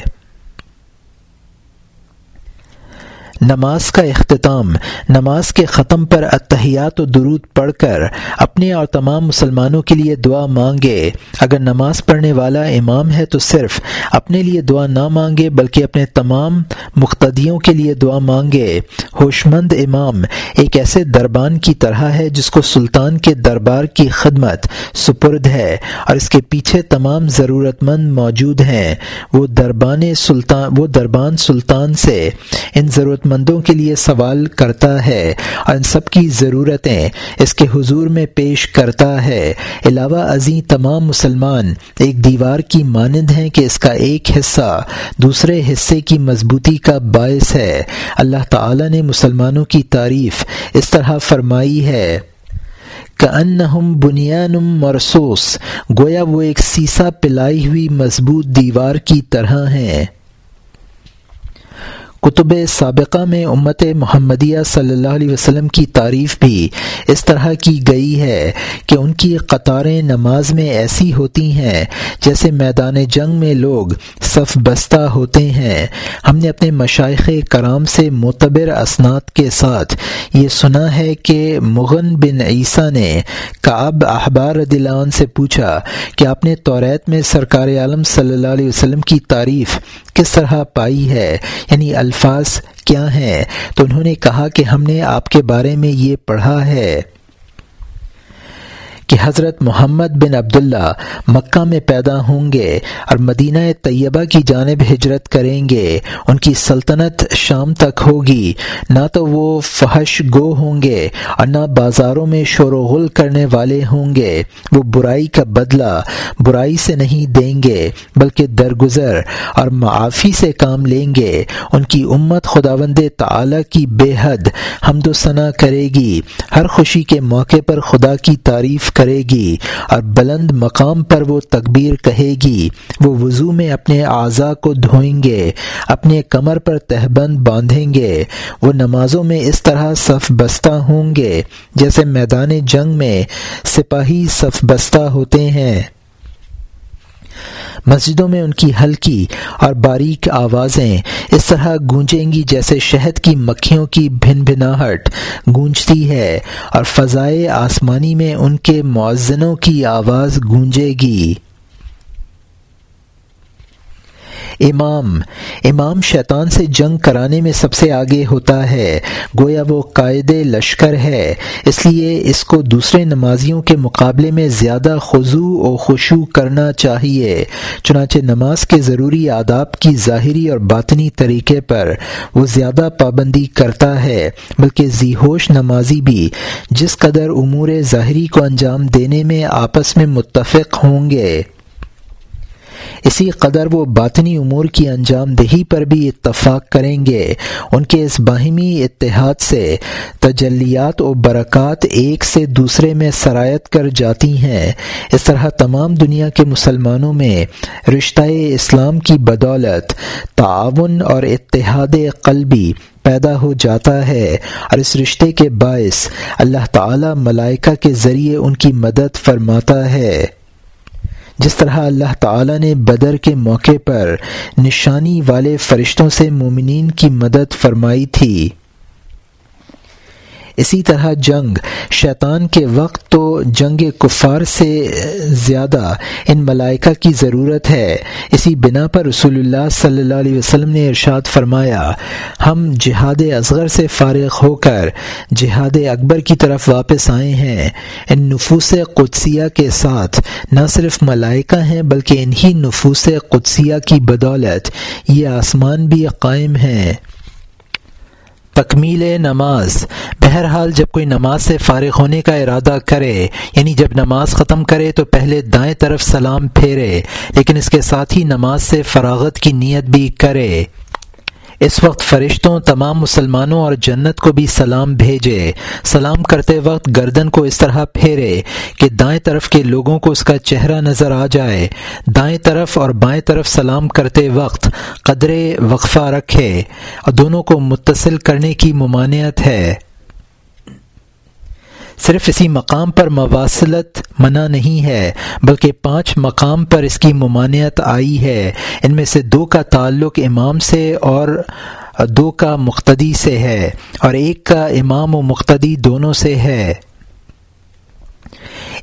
نماز کا اختتام، نماز کے ختم پر اتحیات و درود پڑھ کر اپنے اور تمام مسلمانوں کے لیے دعا مانگے۔ اگر نماز پڑھنے والا امام ہے تو صرف اپنے لیے دعا نہ مانگے، بلکہ اپنے تمام مقتدیوں کے لیے دعا مانگے۔ ہوش مند امام ایک ایسے دربان کی طرح ہے جس کو سلطان کے دربار کی خدمت سپرد ہے اور اس کے پیچھے تمام ضرورت مند موجود ہیں۔ وہ دربان سلطان، وہ دربان سلطان سے ان ضرورت مندوں کے لیے سوال کرتا ہے اور ان سب کی ضرورتیں اس کے حضور میں پیش کرتا ہے۔ علاوہ ازیں تمام مسلمان ایک دیوار کی مانند ہیں کہ اس کا ایک حصہ دوسرے حصے کی مضبوطی کا باعث ہے۔ اللہ تعالی نے مسلمانوں کی تعریف اس طرح فرمائی ہے۔ ان بنیان مرسوس گویا وہ ایک سیسا پلائی ہوئی مضبوط دیوار کی طرح ہیں۔ کتب سابقہ میں امت محمدیہ صلی اللہ علیہ وسلم کی تعریف بھی اس طرح کی گئی ہے کہ ان کی قطاریں نماز میں ایسی ہوتی ہیں جیسے میدان جنگ میں لوگ صف بستہ ہوتے ہیں۔ ہم نے اپنے مشائق کرام سے معتبر اسناد کے ساتھ یہ سنا ہے کہ مغن بن عیسیٰ نے کعب احبار دلان سے پوچھا کہ آپ نے توریت میں سرکار عالم صلی اللہ علیہ وسلم کی تعریف کس طرح پائی ہے؟ یعنی الفاظ کیا ہیں؟ تو انہوں نے کہا کہ ہم نے آپ کے بارے میں یہ پڑھا ہے۔ کہ حضرت محمد بن عبداللہ مکہ میں پیدا ہوں گے اور مدینہ طیبہ کی جانب ہجرت کریں گے، ان کی سلطنت شام تک ہوگی۔ نہ تو وہ فحش گو ہوں گے اور نہ بازاروں میں شور و غل کرنے والے ہوں گے۔ وہ برائی کا بدلہ برائی سے نہیں دیں گے، بلکہ درگزر اور معافی سے کام لیں گے۔ ان کی امت خداوند تعالی کی بے حد حمد و ثنا کرے گی۔ ہر خوشی کے موقع پر خدا کی تعریف کر کرے گی اور بلند مقام پر وہ تکبیر کہے گی۔ وہ وضو میں اپنے اعضاء کو دھوئیں گے، اپنے کمر پر تہبند باندھیں گے۔ وہ نمازوں میں اس طرح صف بستہ ہوں گے جیسے میدان جنگ میں سپاہی صف بستہ ہوتے ہیں۔ مسجدوں میں ان کی ہلکی اور باریک آوازیں اس طرح گونجیں گی جیسے شہد کی مکھیوں کی بھن بھناہٹ گونجتی ہے اور فضائے آسمانی میں ان کے معذنوں کی آواز گونجے گی۔ امام۔ امام شیطان سے جنگ کرانے میں سب سے آگے ہوتا ہے۔ گویا وہ قائد لشکر ہے۔ اس لیے اس کو دوسرے نمازیوں کے مقابلے میں زیادہ خضو و خوشو کرنا چاہیے۔ چنانچہ نماز کے ضروری آداب کی ظاہری اور باطنی طریقے پر وہ زیادہ پابندی کرتا ہے، بلکہ ذی ہوش نمازی بھی۔ جس قدر امور ظاہری کو انجام دینے میں آپس میں متفق ہوں گے۔ اسی قدر وہ باطنی امور کی انجام دہی پر بھی اتفاق کریں گے۔ ان کے اس باہمی اتحاد سے تجلیات و برکات ایک سے دوسرے میں سرایت کر جاتی ہیں۔ اس طرح تمام دنیا کے مسلمانوں میں رشتہ اسلام کی بدولت، تعاون اور اتحاد قلبی پیدا ہو جاتا ہے اور اس رشتے کے باعث اللہ تعالی ملائکہ کے ذریعے ان کی مدد فرماتا ہے۔ جس طرح اللہ تعالی نے بدر کے موقع پر نشانی والے فرشتوں سے مومنین کی مدد فرمائی تھی۔ اسی طرح جنگ۔ شیطان کے وقت تو جنگ کفار سے زیادہ ان ملائکہ کی ضرورت ہے۔ اسی بنا پر رسول اللہ صلی اللہ علیہ وسلم نے ارشاد فرمایا، ہم جہاد اصغر سے فارغ ہو کر جہاد اکبر کی طرف واپس آئے ہیں۔ ان نفوس قدسیہ کے ساتھ نہ صرف ملائکہ ہیں بلکہ انہی نفوس قدسیہ کی بدولت، یہ آسمان بھی قائم ہیں۔ تکمیل نماز۔ بہرحال جب کوئی نماز سے فارغ ہونے کا ارادہ کرے یعنی جب نماز ختم کرے، تو پہلے دائیں طرف سلام پھیرے، لیکن اس کے ساتھ ہی نماز سے فراغت کی نیت بھی کرے۔ اس وقت فرشتوں، تمام مسلمانوں اور جنت کو بھی سلام بھیجے۔ سلام کرتے وقت گردن کو اس طرح پھیرے کہ دائیں طرف کے لوگوں کو اس کا چہرہ نظر آ جائے۔ دائیں طرف اور بائیں طرف سلام کرتے وقت قدرے وقفہ رکھے۔ اور دونوں کو متصل کرنے کی ممانعت ہے۔ صرف اسی مقام پر مواصلت منع نہیں ہے، بلکہ پانچ مقام پر اس کی ممانعت آئی ہے۔ ان میں سے دو کا تعلق امام سے اور دو کا مقتدی سے ہے، اور ایک کا امام و مقتدی دونوں سے ہے۔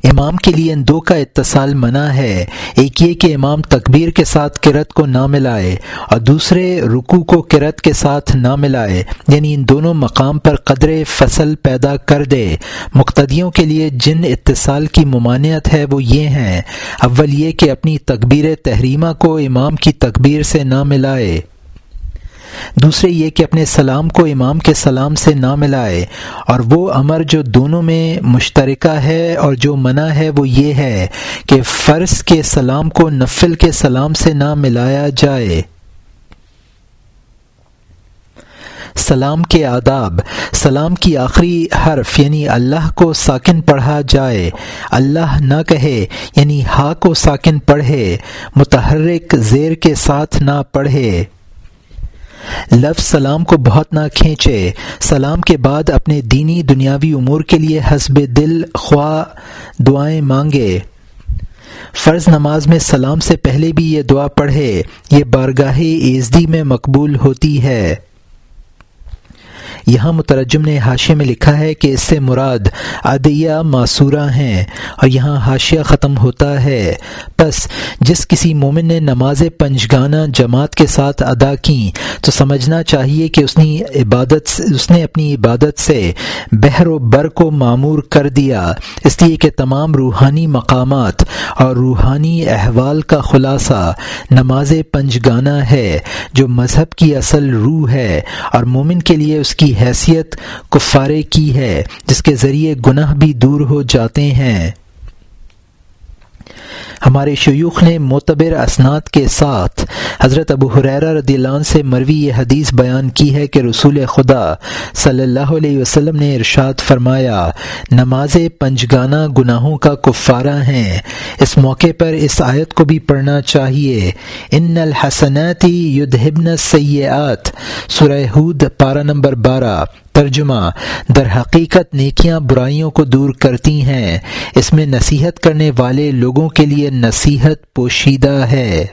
امام کے لیے ان دو کا اتصال منع ہے۔ ایک یہ کہ امام تکبیر کے ساتھ کرت کو نہ ملائے اور دوسرے رکو کو کرت کے ساتھ نہ ملائے یعنی ان دونوں مقام پر قدر فصل پیدا کر دے۔ مقتدیوں کے لیے جن اتصال کی ممانعت ہے وہ یہ ہیں۔ اول یہ کہ اپنی تکبیر تحریمہ کو امام کی تکبیر سے نہ ملائے۔ دوسرے یہ کہ اپنے سلام کو امام کے سلام سے نہ ملائے، اور وہ امر جو دونوں میں مشترکہ ہے اور جو منع ہے وہ یہ ہے کہ فرض کے سلام کو نفل کے سلام سے نہ ملایا جائے۔ سلام کے آداب، سلام کی آخری حرف یعنی اللہ کو ساکن پڑھا جائے۔ اللہ نہ کہے یعنی ہا کو ساکن پڑھے۔ متحرک زیر کے ساتھ نہ پڑھے۔ لفظ سلام کو بہت نہ کھینچے۔ سلام کے بعد اپنے دینی دنیاوی امور کے لیے حسب دل خواہ دعائیں مانگے۔ فرض نماز میں سلام سے پہلے بھی یہ دعا پڑھے۔ یہ بارگاہ ایزدی میں مقبول ہوتی ہے۔ یہاں مترجم نے حاشیے میں لکھا ہے کہ اس سے مراد عدیہ معصورہ ہیں اور یہاں حاشیہ ختم ہوتا ہے۔ بس جس کسی مومن نے نماز پنجگانہ جماعت کے ساتھ ادا کی، تو سمجھنا چاہیے کہ اس نے عبادت اس نے اپنی عبادت سے بحر و بر کو معمور کر دیا۔ اس لیے کہ تمام روحانی مقامات اور روحانی احوال کا خلاصہ نماز پنجگانہ ہے، جو مذہب کی اصل روح ہے۔ اور مومن کے لیے اس کی حیثیت کفارے کی ہے جس کے ذریعے گناہ بھی دور ہو جاتے ہیں۔ ہمارے شیوخ نے معتبر اسناد کے ساتھ حضرت ابو حریرہ رضی اللہ عنہ سے مروی یہ حدیث بیان کی ہے کہ رسول خدا صلی اللہ علیہ وسلم نے ارشاد فرمایا، نماز پنجگانہ گناہوں کا کفارہ ہیں۔ اس موقع پر اس آیت کو بھی پڑھنا چاہیے۔ ان الحسناتی یدھبن سیئات سورہ ہود پارہ نمبر بارہ۔ ترجمہ، در حقیقت نیکیاں برائیوں کو دور کرتی ہیں، اس میں نصیحت کرنے والے لوگوں کے لیے نصیحت پوشیدہ ہے۔